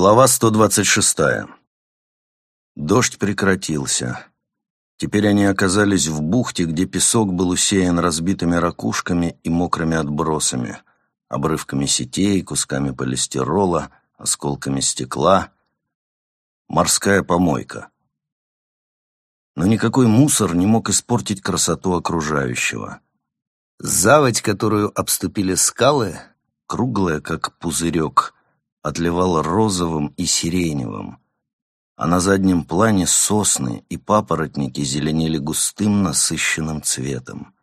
Глава 126. Дождь прекратился. Теперь они оказались в бухте, где песок был усеян разбитыми ракушками и мокрыми отбросами, обрывками сетей, кусками полистирола, осколками стекла. Морская помойка. Но никакой мусор не мог испортить красоту окружающего. Заводь, которую обступили скалы, круглая, как пузырек, отливала розовым и сиреневым, а на заднем плане сосны и папоротники зеленели густым насыщенным цветом.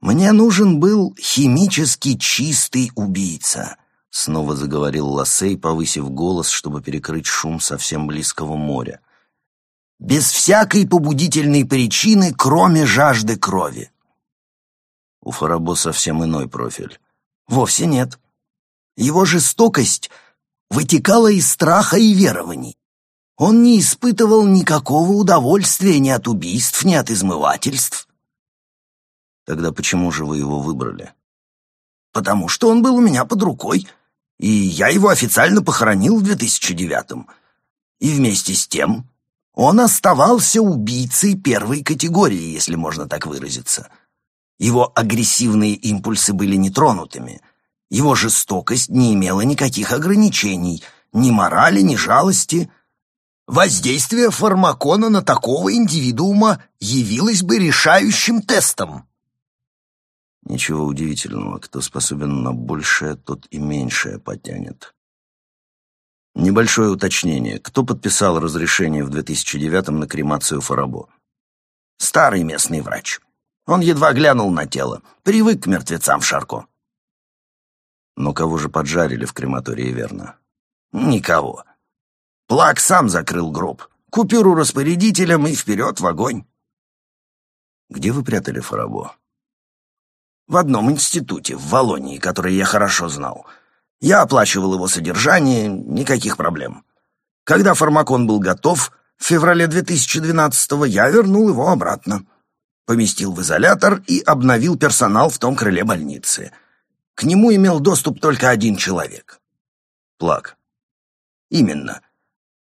«Мне нужен был химически чистый убийца», — снова заговорил Лассей, повысив голос, чтобы перекрыть шум совсем близкого моря. «Без всякой побудительной причины, кроме жажды крови». У Фарабо совсем иной профиль. Вовсе нет. Его жестокость вытекала из страха и верований. Он не испытывал никакого удовольствия ни от убийств, ни от измывательств. Тогда почему же вы его выбрали? Потому что он был у меня под рукой, и я его официально похоронил в 2009-м. И вместе с тем он оставался убийцей первой категории, если можно так выразиться. Его агрессивные импульсы были нетронутыми — его жестокость не имела никаких ограничений, ни морали, ни жалости. Воздействие фармакона на такого индивидуума явилось бы решающим тестом. Ничего удивительного, кто способен на большее, тот и меньшее потянет. Небольшое уточнение. Кто подписал разрешение в 2009-м на кремацию Фарабо? Старый местный врач. Он едва глянул на тело, привык к мертвецам в Шарко. Но кого же поджарили в крематории, верно? Никого. Плак сам закрыл гроб. Купюру распорядителям и вперед в огонь. Где вы прятали Фарабо? В одном институте, в Волонии, который я хорошо знал. Я оплачивал его содержание, никаких проблем. Когда фармакон был готов, в феврале 2012-го я вернул его обратно. Поместил в изолятор и обновил персонал в том крыле больницы — к нему имел доступ только один человек. Плак. Именно.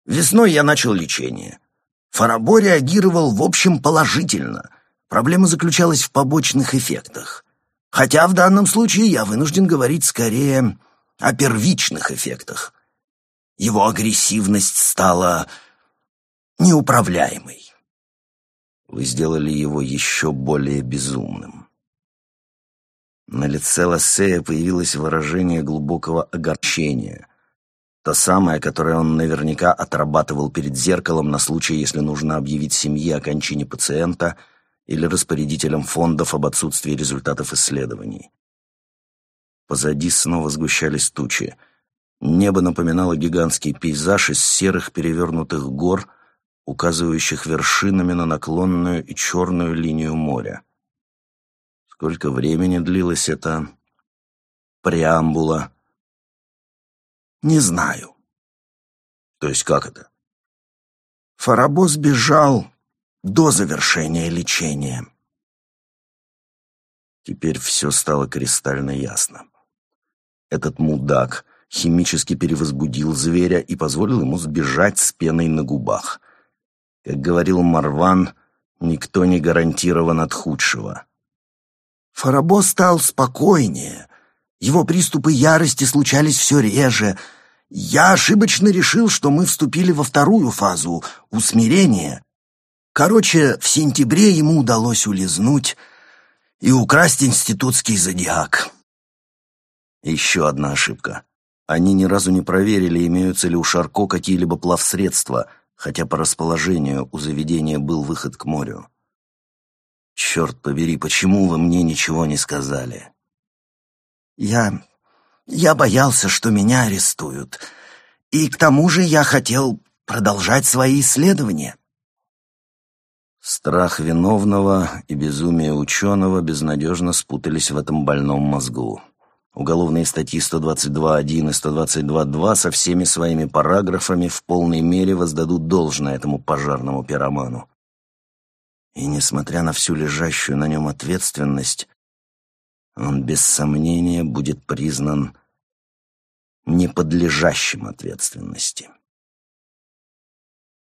Весной я начал лечение. Фарабо реагировал, в общем, положительно. Проблема заключалась в побочных эффектах. Хотя в данном случае я вынужден говорить скорее о первичных эффектах. Его агрессивность стала неуправляемой. Вы сделали его еще более безумным. На лице Лассея появилось выражение глубокого огорчения. То самое, которое он наверняка отрабатывал перед зеркалом на случай, если нужно объявить семье о кончине пациента или распорядителям фондов об отсутствии результатов исследований. Позади снова сгущались тучи. Небо напоминало гигантский пейзаж из серых перевернутых гор, указывающих вершинами на наклонную и черную линию моря. Сколько времени длилась эта преамбула? Не знаю. То есть как это? Фарабо сбежал до завершения лечения. Теперь все стало кристально ясно. Этот мудак химически перевозбудил зверя и позволил ему сбежать с пеной на губах. Как говорил Марван, никто не гарантирован от худшего. Фарабо стал спокойнее. Его приступы ярости случались все реже. Я ошибочно решил, что мы вступили во вторую фазу — усмирения. Короче, в сентябре ему удалось улизнуть и украсть институтский зодиак. Еще одна ошибка. Они ни разу не проверили, имеются ли у Шарко какие-либо плавсредства, хотя по расположению у заведения был выход к морю. «Черт побери, почему вы мне ничего не сказали?» «Я... я боялся, что меня арестуют. И к тому же я хотел продолжать свои исследования». Страх виновного и безумие ученого безнадежно спутались в этом больном мозгу. Уголовные статьи 122.1 и 122.2 со всеми своими параграфами в полной мере воздадут должное этому пожарному пироману. И, несмотря на всю лежащую на нем ответственность, он без сомнения будет признан не подлежащим ответственности.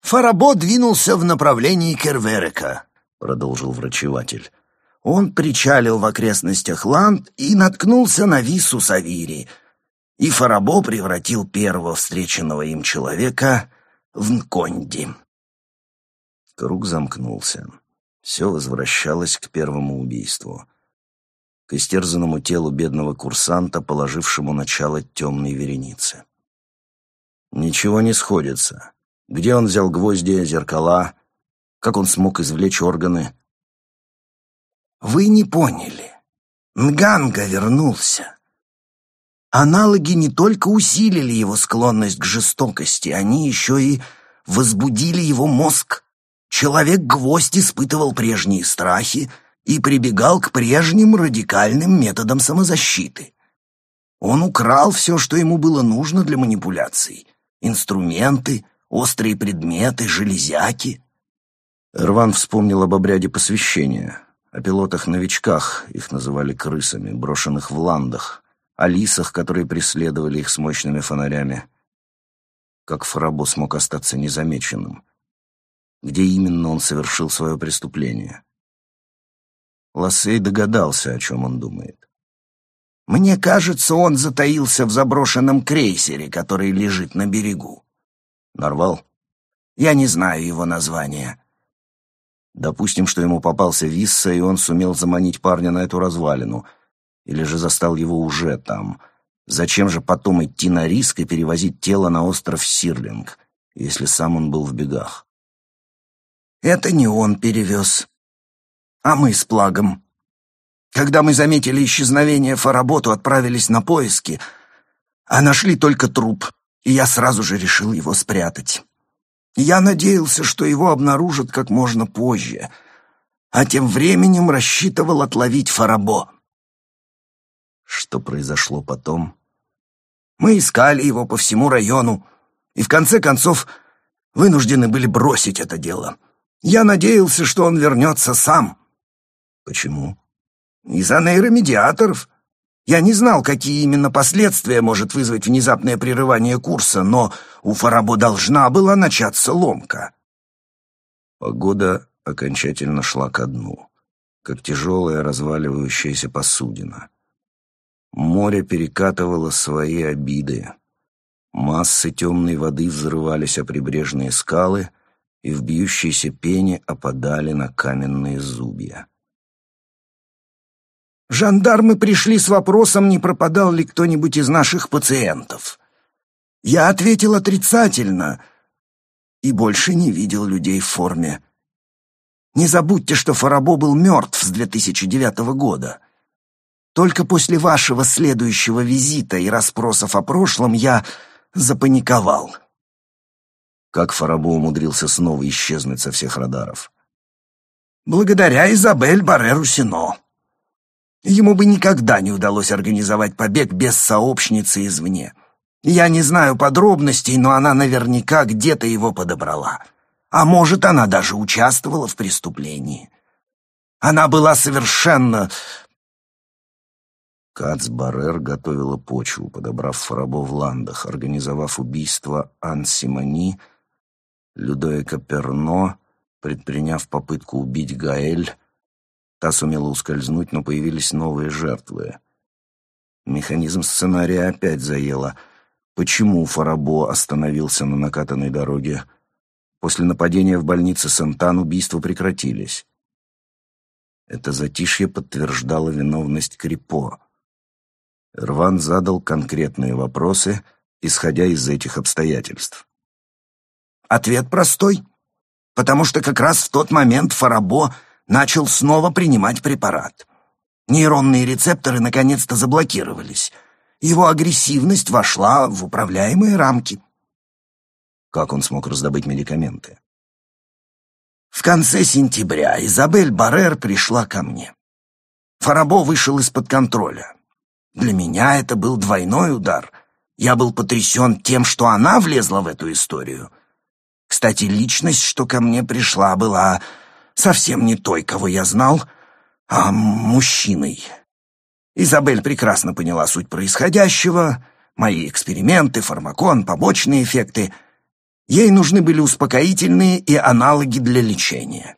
Фарабо двинулся в направлении Керверека, продолжил врачеватель. Он причалил в окрестностях Ланд и наткнулся на Вису Савири, и Фарабо превратил первого встреченного им человека в Нконди. Круг замкнулся. Все возвращалось к первому убийству. К истерзанному телу бедного курсанта, положившему начало темной веренице. Ничего не сходится. Где он взял гвозди, зеркала? Как он смог извлечь органы? Вы не поняли. Нганга вернулся. Аналоги не только усилили его склонность к жестокости, они еще и возбудили его мозг. Человек-гвоздь испытывал прежние страхи и прибегал к прежним радикальным методам самозащиты. Он украл все, что ему было нужно для манипуляций. Инструменты, острые предметы, железяки. Рван вспомнил об обряде посвящения, о пилотах-новичках, их называли крысами, брошенных в ландах, о лисах, которые преследовали их с мощными фонарями. Как Фрабо смог остаться незамеченным? Где именно он совершил свое преступление? Лассей догадался, о чем он думает. «Мне кажется, он затаился в заброшенном крейсере, который лежит на берегу». «Нарвал?» «Я не знаю его названия». Допустим, что ему попался Висса, и он сумел заманить парня на эту развалину — или же застал его уже там? Зачем же потом идти на риск и перевозить тело на остров Сирлинг, если сам он был в бегах? Это не он перевез, а мы с Плагом. Когда мы заметили исчезновение Фаработу, отправились на поиски, а нашли только труп, и я сразу же решил его спрятать. Я надеялся, что его обнаружат как можно позже, а тем временем рассчитывал отловить Фарабо. Что произошло потом? Мы искали его по всему району, и в конце концов вынуждены были бросить это дело. Я надеялся, что он вернется сам. Почему? Из-за нейромедиаторов. Я не знал, какие именно последствия может вызвать внезапное прерывание курса, но у Фарабо должна была начаться ломка. Погода окончательно шла ко дну, как тяжелая разваливающаяся посудина. Море перекатывало свои обиды. Массы темной воды взрывались о прибрежные скалы и в бьющейся пене опадали на каменные зубья. Жандармы пришли с вопросом, не пропадал ли кто-нибудь из наших пациентов. Я ответил отрицательно и больше не видел людей в форме. Не забудьте, что Фарабо был мертв с 2009 года. Только после вашего следующего визита и расспросов о прошлом я запаниковал. Как Фарабо умудрился снова исчезнуть со всех радаров? Благодаря Изабель Барреру-Сино. Ему бы никогда не удалось организовать побег без сообщницы извне. Я не знаю подробностей, но она наверняка где-то его подобрала. А может, она даже участвовала в преступлении. Она была совершенно Кац Баррер готовила почву, подобрав Фарабо в ландах, организовав убийство Ан Симони, Людоика Перно, предприняв попытку убить Гаэль. Та сумела ускользнуть, но появились новые жертвы. Механизм сценария опять заело. Почему Фарабо остановился на накатанной дороге? После нападения в больнице Сентан убийства прекратились. Это затишье подтверждало виновность Крипо. Рван задал конкретные вопросы, исходя из этих обстоятельств. Ответ простой. Потому что как раз в тот момент Фарабо начал снова принимать препарат. Нейронные рецепторы наконец-то заблокировались. Его агрессивность вошла в управляемые рамки. Как он смог раздобыть медикаменты? В конце сентября Изабель Баррер пришла ко мне. Фарабо вышел из-под контроля. Для меня это был двойной удар. Я был потрясен тем, что она влезла в эту историю. Кстати, личность, что ко мне пришла, была совсем не той, кого я знал, а мужчиной. Изабель прекрасно поняла суть происходящего, мои эксперименты, фармакон, побочные эффекты. Ей нужны были успокоительные и аналоги для лечения.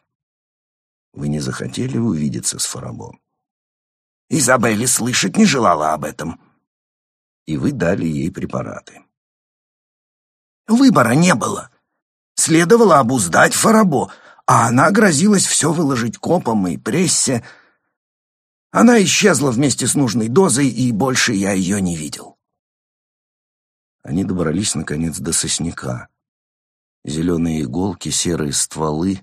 Вы не захотели увидеться с Фарабо? Изабелли слышать не желала об этом. И вы дали ей препараты. Выбора не было. Следовало обуздать Фарабо, а она грозилась все выложить копам и прессе. Она исчезла вместе с нужной дозой, и больше я ее не видел. Они добрались, наконец, до сосняка. Зеленые иголки, серые стволы,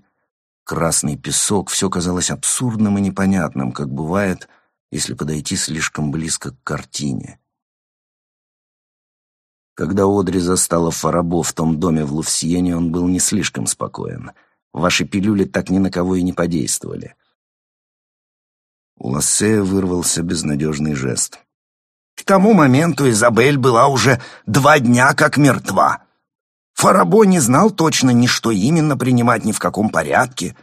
красный песок — все казалось абсурдным и непонятным, как бывает, если подойти слишком близко к картине. Когда Одри застала Фарабо в том доме в Лувсиене, он был не слишком спокоен. Ваши пилюли так ни на кого и не подействовали. У Лассея вырвался безнадежный жест. К тому моменту Изабель была уже два дня как мертва. Фарабо не знал точно ни что именно принимать, ни в каком порядке.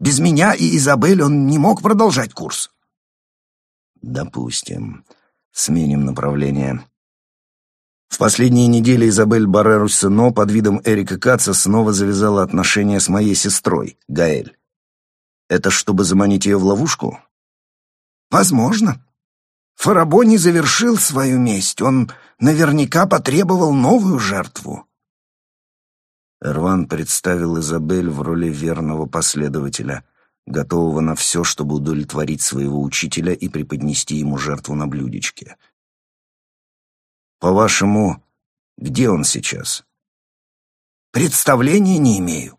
Без меня и Изабель он не мог продолжать курс. Допустим. Сменим направление. В последние недели Изабель Барреру-Сено под видом Эрика Каца снова завязала отношения с моей сестрой, Гаэль. Это чтобы заманить ее в ловушку? Возможно. Фарабо не завершил свою месть, он наверняка потребовал новую жертву. Эрван представил Изабель в роли верного последователя, готового на все, чтобы удовлетворить своего учителя и преподнести ему жертву на блюдечке — по-вашему, где он сейчас? Представления не имею.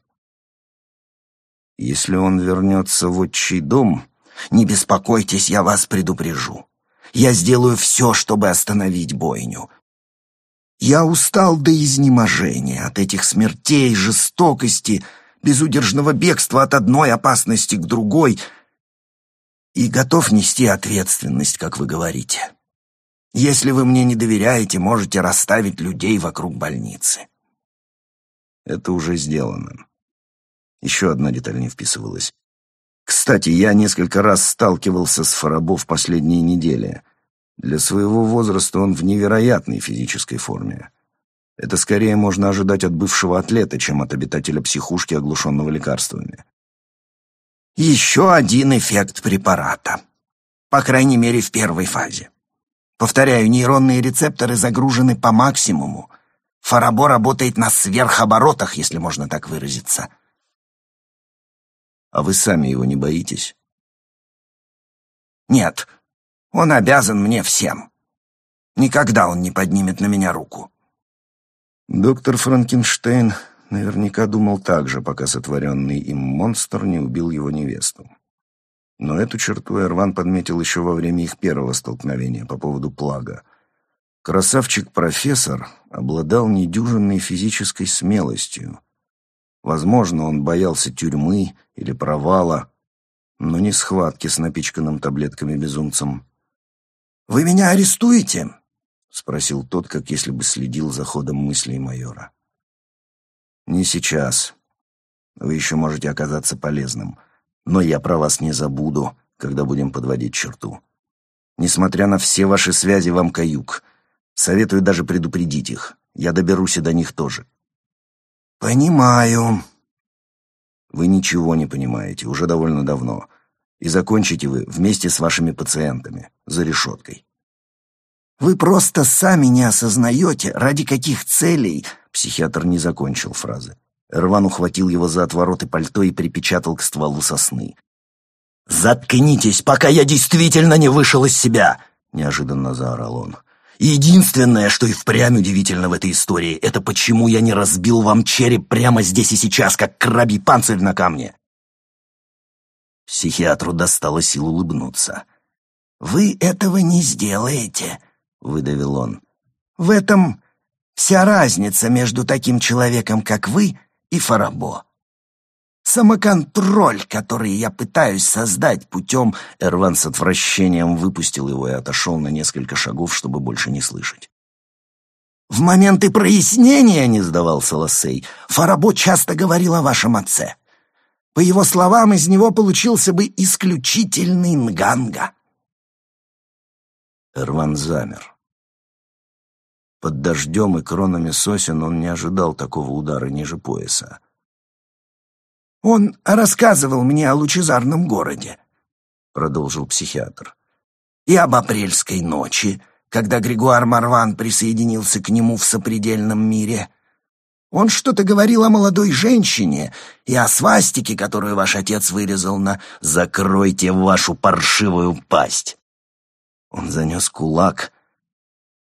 Если он вернется в отчий дом... Не беспокойтесь, я вас предупрежу. Я сделаю все, чтобы остановить бойню. Я устал до изнеможения от этих смертей, жестокости, безудержного бегства от одной опасности к другой и готов нести ответственность, как вы говорите. Если вы мне не доверяете, можете расставить людей вокруг больницы. Это уже сделано. Еще одна деталь не вписывалась. Кстати, я несколько раз сталкивался с Фарабо в последние недели. Для своего возраста он в невероятной физической форме. Это скорее можно ожидать от бывшего атлета, чем от обитателя психушки, оглушенного лекарствами. Еще один эффект препарата. По крайней мере, в первой фазе. Повторяю, нейронные рецепторы загружены по максимуму. Фарабо работает на сверхоборотах, если можно так выразиться. А вы сами его не боитесь? Нет, он обязан мне всем. Никогда он не поднимет на меня руку. Доктор Франкенштейн наверняка думал так же, пока сотворенный им монстр не убил его невесту. Но эту черту Эрван подметил еще во время их первого столкновения по поводу плага. Красавчик-профессор обладал недюжинной физической смелостью. Возможно, он боялся тюрьмы или провала, но не схватки с напичканным таблетками безумцем. «Вы меня арестуете?» — спросил тот, как если бы следил за ходом мыслей майора. «Не сейчас. Вы еще можете оказаться полезным но я про вас не забуду, когда будем подводить черту. Несмотря на все ваши связи, вам каюк. Советую даже предупредить их. Я доберусь и до них тоже. Понимаю. Вы ничего не понимаете, уже довольно давно. И закончите вы вместе с вашими пациентами, за решеткой. Вы просто сами не осознаете, ради каких целей... Психиатр не закончил фразы. Рван ухватил его за отвороты пальто и припечатал к стволу сосны. «Заткнитесь, пока я действительно не вышел из себя!» — неожиданно заорал он. «Единственное, что и впрямь удивительно в этой истории, это почему я не разбил вам череп прямо здесь и сейчас, как крабий панцирь на камне!» Психиатру достало сил улыбнуться. «Вы этого не сделаете», — выдавил он. «В этом вся разница между таким человеком, как вы, и Фарабо. Самоконтроль, который я пытаюсь создать путем... Эрван с отвращением выпустил его и отошел на несколько шагов, чтобы больше не слышать. «В моменты прояснения, — не сдавался Лассей, — Фарабо часто говорил о вашем отце. По его словам, из него получился бы исключительный нганга». Эрван замер. Под дождем и кронами сосен он не ожидал такого удара ниже пояса. «Он рассказывал мне о лучезарном городе», — продолжил психиатр, «и об апрельской ночи, когда Григуар Марван присоединился к нему в сопредельном мире. Он что-то говорил о молодой женщине и о свастике, которую ваш отец вырезал на «Закройте вашу паршивую пасть». Он занес кулак,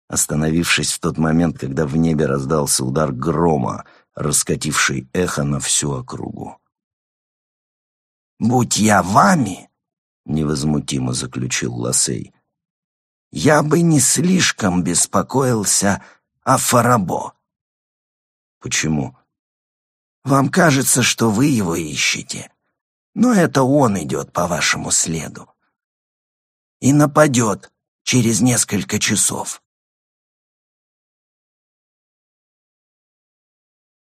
остановившись в тот момент, когда в небе раздался удар грома, раскативший эхо на всю округу. «Будь я вами», — невозмутимо заключил Лосей, — «я бы не слишком беспокоился о Фарабо». «Почему?» «Вам кажется, что вы его ищете, но это он идет по вашему следу и нападет через несколько часов.